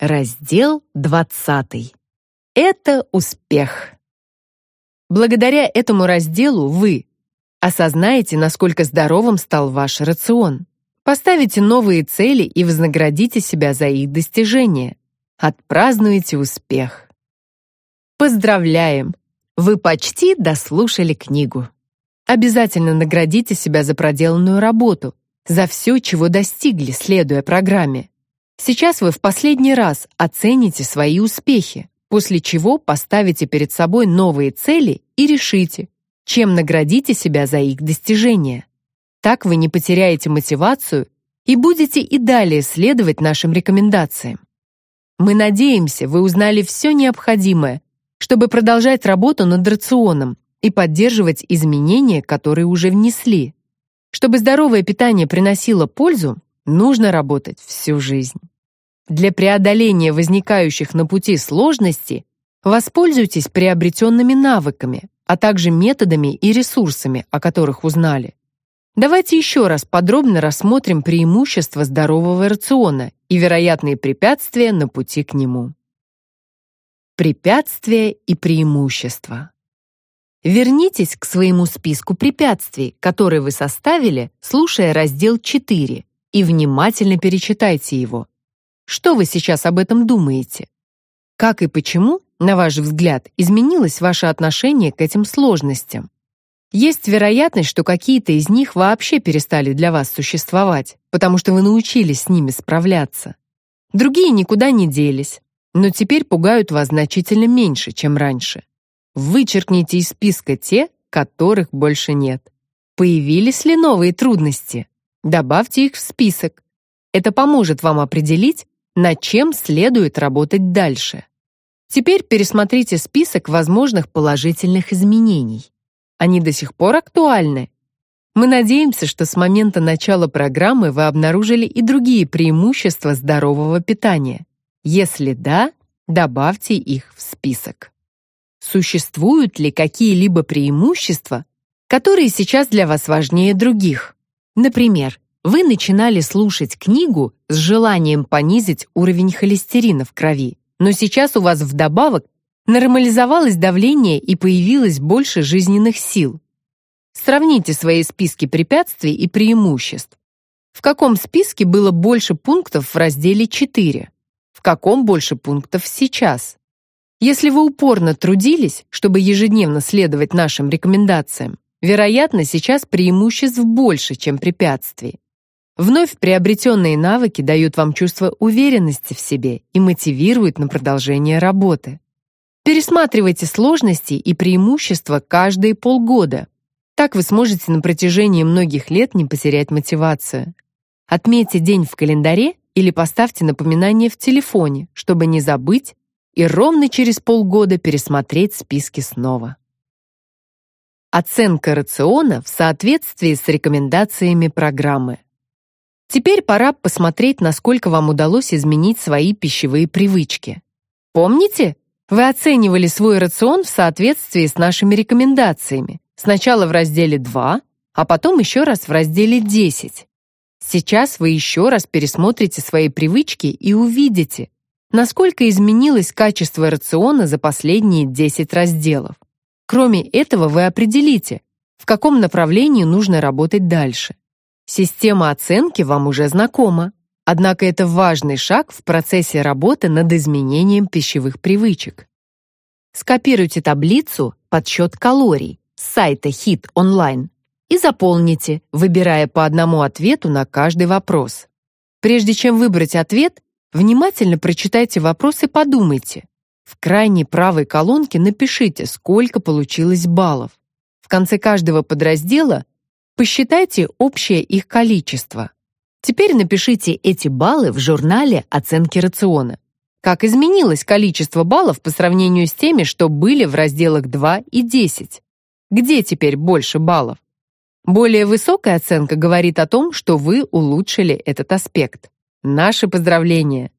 Раздел 20. Это успех. Благодаря этому разделу вы осознаете, насколько здоровым стал ваш рацион, поставите новые цели и вознаградите себя за их достижение, отпразднуете успех. Поздравляем! Вы почти дослушали книгу. Обязательно наградите себя за проделанную работу, за все, чего достигли, следуя программе. Сейчас вы в последний раз оцените свои успехи, после чего поставите перед собой новые цели и решите, чем наградите себя за их достижение. Так вы не потеряете мотивацию и будете и далее следовать нашим рекомендациям. Мы надеемся, вы узнали все необходимое, чтобы продолжать работу над рационом и поддерживать изменения, которые уже внесли. Чтобы здоровое питание приносило пользу, нужно работать всю жизнь. Для преодоления возникающих на пути сложностей воспользуйтесь приобретенными навыками, а также методами и ресурсами, о которых узнали. Давайте еще раз подробно рассмотрим преимущества здорового рациона и вероятные препятствия на пути к нему. Препятствия и преимущества. Вернитесь к своему списку препятствий, который вы составили, слушая раздел 4, и внимательно перечитайте его. Что вы сейчас об этом думаете? Как и почему, на ваш взгляд, изменилось ваше отношение к этим сложностям? Есть вероятность, что какие-то из них вообще перестали для вас существовать, потому что вы научились с ними справляться. Другие никуда не делись, но теперь пугают вас значительно меньше, чем раньше. Вычеркните из списка те, которых больше нет. Появились ли новые трудности? Добавьте их в список. Это поможет вам определить, над чем следует работать дальше. Теперь пересмотрите список возможных положительных изменений. Они до сих пор актуальны. Мы надеемся, что с момента начала программы вы обнаружили и другие преимущества здорового питания. Если да, добавьте их в список. Существуют ли какие-либо преимущества, которые сейчас для вас важнее других? Например, вы начинали слушать книгу с желанием понизить уровень холестерина в крови, но сейчас у вас вдобавок нормализовалось давление и появилось больше жизненных сил. Сравните свои списки препятствий и преимуществ. В каком списке было больше пунктов в разделе 4? В каком больше пунктов сейчас? Если вы упорно трудились, чтобы ежедневно следовать нашим рекомендациям, вероятно, сейчас преимуществ больше, чем препятствий. Вновь приобретенные навыки дают вам чувство уверенности в себе и мотивируют на продолжение работы. Пересматривайте сложности и преимущества каждые полгода. Так вы сможете на протяжении многих лет не потерять мотивацию. Отметьте день в календаре или поставьте напоминание в телефоне, чтобы не забыть и ровно через полгода пересмотреть списки снова. Оценка рациона в соответствии с рекомендациями программы. Теперь пора посмотреть, насколько вам удалось изменить свои пищевые привычки. Помните? Вы оценивали свой рацион в соответствии с нашими рекомендациями. Сначала в разделе 2, а потом еще раз в разделе 10. Сейчас вы еще раз пересмотрите свои привычки и увидите, насколько изменилось качество рациона за последние 10 разделов. Кроме этого, вы определите, в каком направлении нужно работать дальше. Система оценки вам уже знакома, однако это важный шаг в процессе работы над изменением пищевых привычек. Скопируйте таблицу «Подсчет калорий» с сайта HIT Online и заполните, выбирая по одному ответу на каждый вопрос. Прежде чем выбрать ответ, Внимательно прочитайте вопрос и подумайте. В крайней правой колонке напишите, сколько получилось баллов. В конце каждого подраздела посчитайте общее их количество. Теперь напишите эти баллы в журнале оценки рациона. Как изменилось количество баллов по сравнению с теми, что были в разделах 2 и 10? Где теперь больше баллов? Более высокая оценка говорит о том, что вы улучшили этот аспект. Наши поздравления!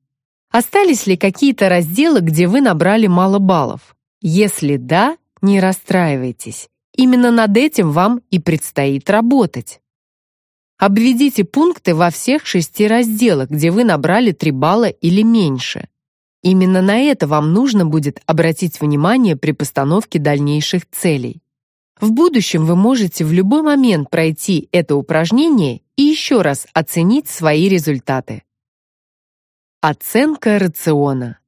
Остались ли какие-то разделы, где вы набрали мало баллов? Если да, не расстраивайтесь. Именно над этим вам и предстоит работать. Обведите пункты во всех шести разделах, где вы набрали 3 балла или меньше. Именно на это вам нужно будет обратить внимание при постановке дальнейших целей. В будущем вы можете в любой момент пройти это упражнение и еще раз оценить свои результаты. Оценка рациона.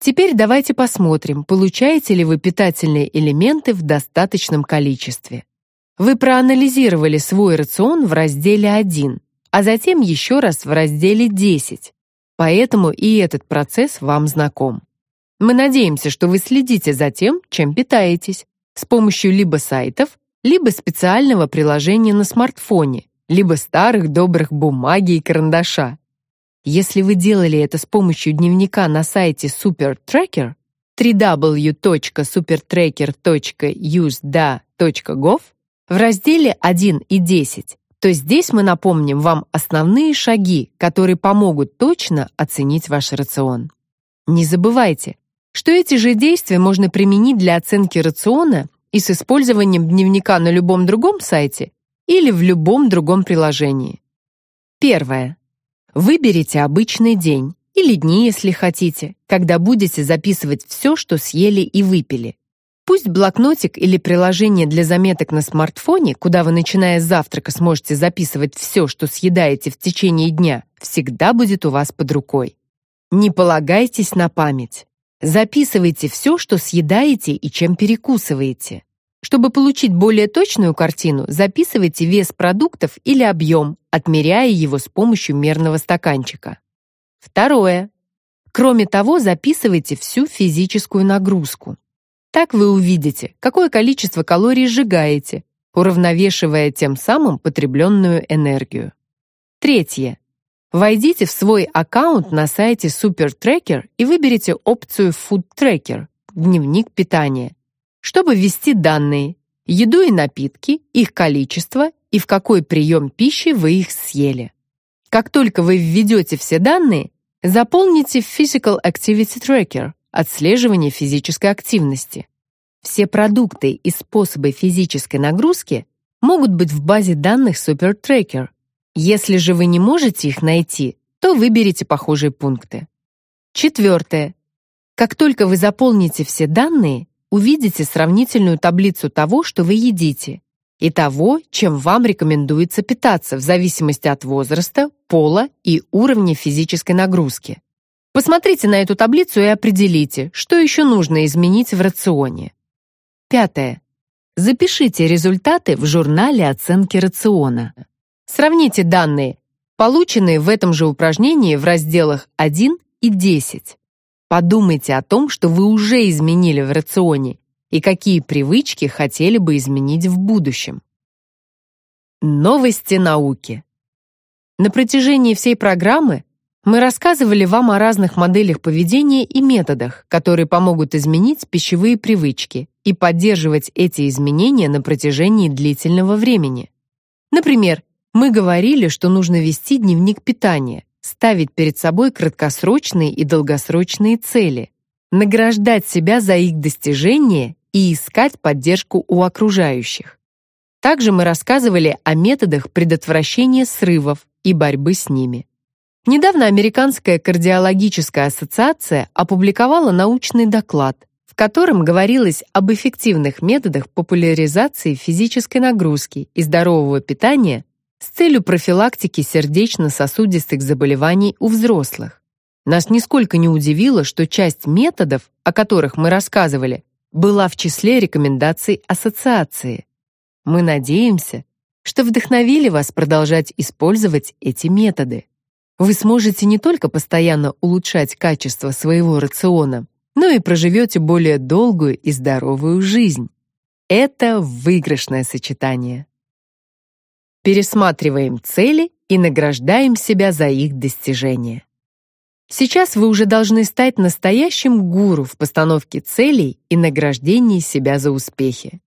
Теперь давайте посмотрим, получаете ли вы питательные элементы в достаточном количестве. Вы проанализировали свой рацион в разделе 1, а затем еще раз в разделе 10. Поэтому и этот процесс вам знаком. Мы надеемся, что вы следите за тем, чем питаетесь, с помощью либо сайтов, либо специального приложения на смартфоне, либо старых добрых бумаги и карандаша. Если вы делали это с помощью дневника на сайте SuperTracker www.supertracker.usda.gov в разделе 1 и 10, то здесь мы напомним вам основные шаги, которые помогут точно оценить ваш рацион. Не забывайте, что эти же действия можно применить для оценки рациона и с использованием дневника на любом другом сайте или в любом другом приложении. Первое. Выберите обычный день или дни, если хотите, когда будете записывать все, что съели и выпили. Пусть блокнотик или приложение для заметок на смартфоне, куда вы, начиная с завтрака, сможете записывать все, что съедаете в течение дня, всегда будет у вас под рукой. Не полагайтесь на память. Записывайте все, что съедаете и чем перекусываете. Чтобы получить более точную картину, записывайте вес продуктов или объем, отмеряя его с помощью мерного стаканчика. Второе. Кроме того, записывайте всю физическую нагрузку. Так вы увидите, какое количество калорий сжигаете, уравновешивая тем самым потребленную энергию. Третье. Войдите в свой аккаунт на сайте SuperTracker и выберите опцию Food Tracker – дневник питания, чтобы ввести данные – еду и напитки, их количество и в какой прием пищи вы их съели. Как только вы введете все данные, заполните Physical Activity Tracker отслеживание физической активности. Все продукты и способы физической нагрузки могут быть в базе данных SuperTracker. Если же вы не можете их найти, то выберите похожие пункты. Четвертое. Как только вы заполните все данные, увидите сравнительную таблицу того, что вы едите, и того, чем вам рекомендуется питаться в зависимости от возраста, пола и уровня физической нагрузки. Посмотрите на эту таблицу и определите, что еще нужно изменить в рационе. Пятое. Запишите результаты в журнале оценки рациона. Сравните данные, полученные в этом же упражнении в разделах 1 и 10. Подумайте о том, что вы уже изменили в рационе и какие привычки хотели бы изменить в будущем. Новости науки. На протяжении всей программы мы рассказывали вам о разных моделях поведения и методах, которые помогут изменить пищевые привычки и поддерживать эти изменения на протяжении длительного времени. Например, мы говорили, что нужно вести дневник питания, ставить перед собой краткосрочные и долгосрочные цели, награждать себя за их достижение и искать поддержку у окружающих. Также мы рассказывали о методах предотвращения срывов и борьбы с ними. Недавно Американская кардиологическая ассоциация опубликовала научный доклад, в котором говорилось об эффективных методах популяризации физической нагрузки и здорового питания с целью профилактики сердечно-сосудистых заболеваний у взрослых. Нас нисколько не удивило, что часть методов, о которых мы рассказывали, была в числе рекомендаций ассоциации. Мы надеемся, что вдохновили вас продолжать использовать эти методы. Вы сможете не только постоянно улучшать качество своего рациона, но и проживете более долгую и здоровую жизнь. Это выигрышное сочетание. Пересматриваем цели и награждаем себя за их достижение. Сейчас вы уже должны стать настоящим гуру в постановке целей и награждении себя за успехи.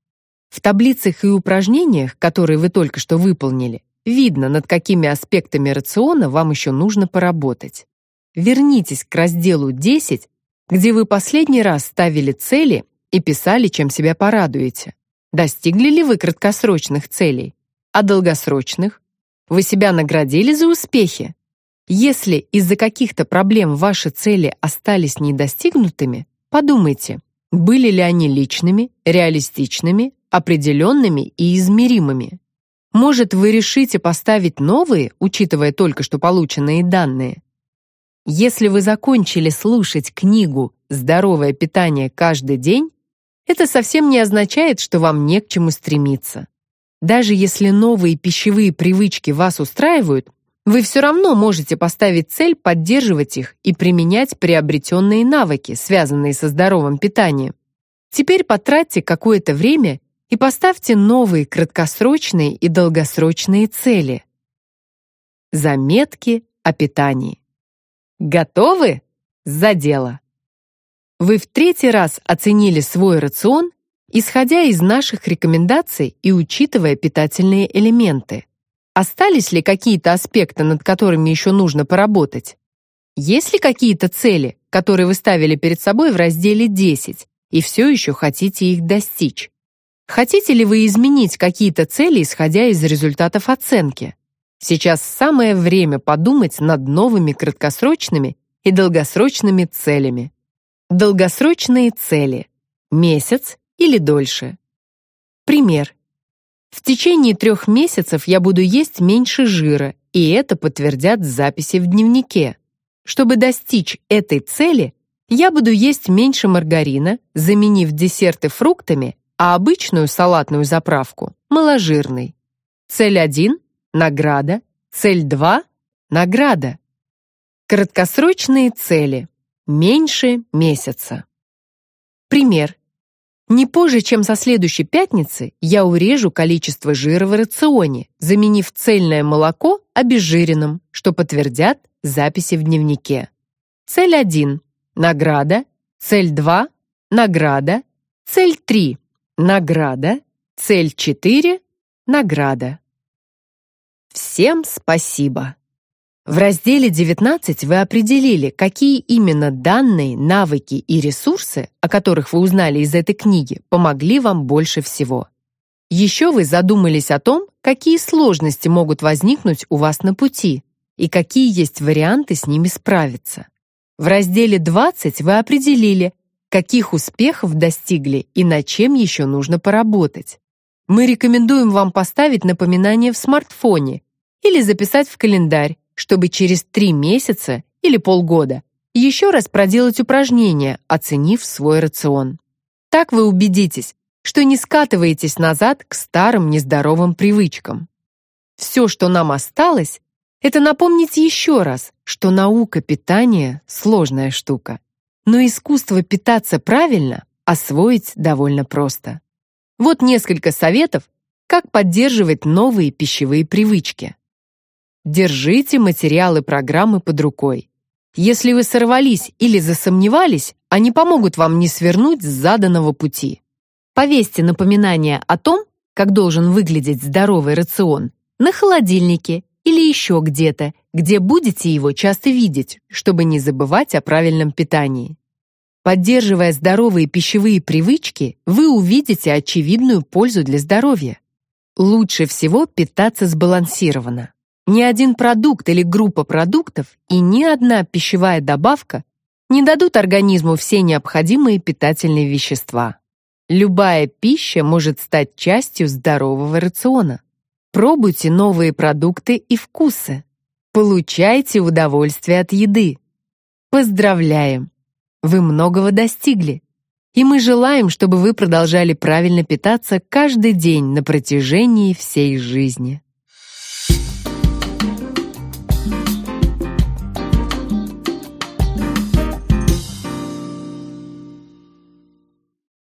В таблицах и упражнениях, которые вы только что выполнили, Видно, над какими аспектами рациона вам еще нужно поработать. Вернитесь к разделу 10, где вы последний раз ставили цели и писали, чем себя порадуете. Достигли ли вы краткосрочных целей? А долгосрочных? Вы себя наградили за успехи? Если из-за каких-то проблем ваши цели остались недостигнутыми, подумайте, были ли они личными, реалистичными, определенными и измеримыми. Может, вы решите поставить новые, учитывая только что полученные данные? Если вы закончили слушать книгу «Здоровое питание каждый день», это совсем не означает, что вам не к чему стремиться. Даже если новые пищевые привычки вас устраивают, вы все равно можете поставить цель поддерживать их и применять приобретенные навыки, связанные со здоровым питанием. Теперь потратьте какое-то время и поставьте новые краткосрочные и долгосрочные цели. Заметки о питании. Готовы? За дело! Вы в третий раз оценили свой рацион, исходя из наших рекомендаций и учитывая питательные элементы. Остались ли какие-то аспекты, над которыми еще нужно поработать? Есть ли какие-то цели, которые вы ставили перед собой в разделе 10 и все еще хотите их достичь? Хотите ли вы изменить какие-то цели, исходя из результатов оценки? Сейчас самое время подумать над новыми краткосрочными и долгосрочными целями. Долгосрочные цели. Месяц или дольше. Пример. В течение трех месяцев я буду есть меньше жира, и это подтвердят записи в дневнике. Чтобы достичь этой цели, я буду есть меньше маргарина, заменив десерты фруктами, а обычную салатную заправку – маложирной. Цель 1 – награда. Цель 2 – награда. Краткосрочные цели. Меньше месяца. Пример. Не позже, чем со следующей пятницы, я урежу количество жира в рационе, заменив цельное молоко обезжиренным, что подтвердят записи в дневнике. Цель 1 – награда. Цель 2 – награда. Цель 3 – награда. Цель 4 – награда. Всем спасибо! В разделе 19 вы определили, какие именно данные, навыки и ресурсы, о которых вы узнали из этой книги, помогли вам больше всего. Еще вы задумались о том, какие сложности могут возникнуть у вас на пути и какие есть варианты с ними справиться. В разделе 20 вы определили, каких успехов достигли и над чем еще нужно поработать. Мы рекомендуем вам поставить напоминание в смартфоне или записать в календарь, чтобы через три месяца или полгода еще раз проделать упражнение, оценив свой рацион. Так вы убедитесь, что не скатываетесь назад к старым нездоровым привычкам. Все, что нам осталось, это напомнить еще раз, что наука питания — сложная штука. Но искусство питаться правильно освоить довольно просто. Вот несколько советов, как поддерживать новые пищевые привычки. Держите материалы программы под рукой. Если вы сорвались или засомневались, они помогут вам не свернуть с заданного пути. Повесьте напоминание о том, как должен выглядеть здоровый рацион, на холодильнике или еще где-то, где будете его часто видеть, чтобы не забывать о правильном питании. Поддерживая здоровые пищевые привычки, вы увидите очевидную пользу для здоровья. Лучше всего питаться сбалансированно. Ни один продукт или группа продуктов и ни одна пищевая добавка не дадут организму все необходимые питательные вещества. Любая пища может стать частью здорового рациона. Пробуйте новые продукты и вкусы. Получайте удовольствие от еды. Поздравляем! Вы многого достигли. И мы желаем, чтобы вы продолжали правильно питаться каждый день на протяжении всей жизни.